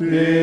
Te